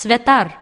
Святар.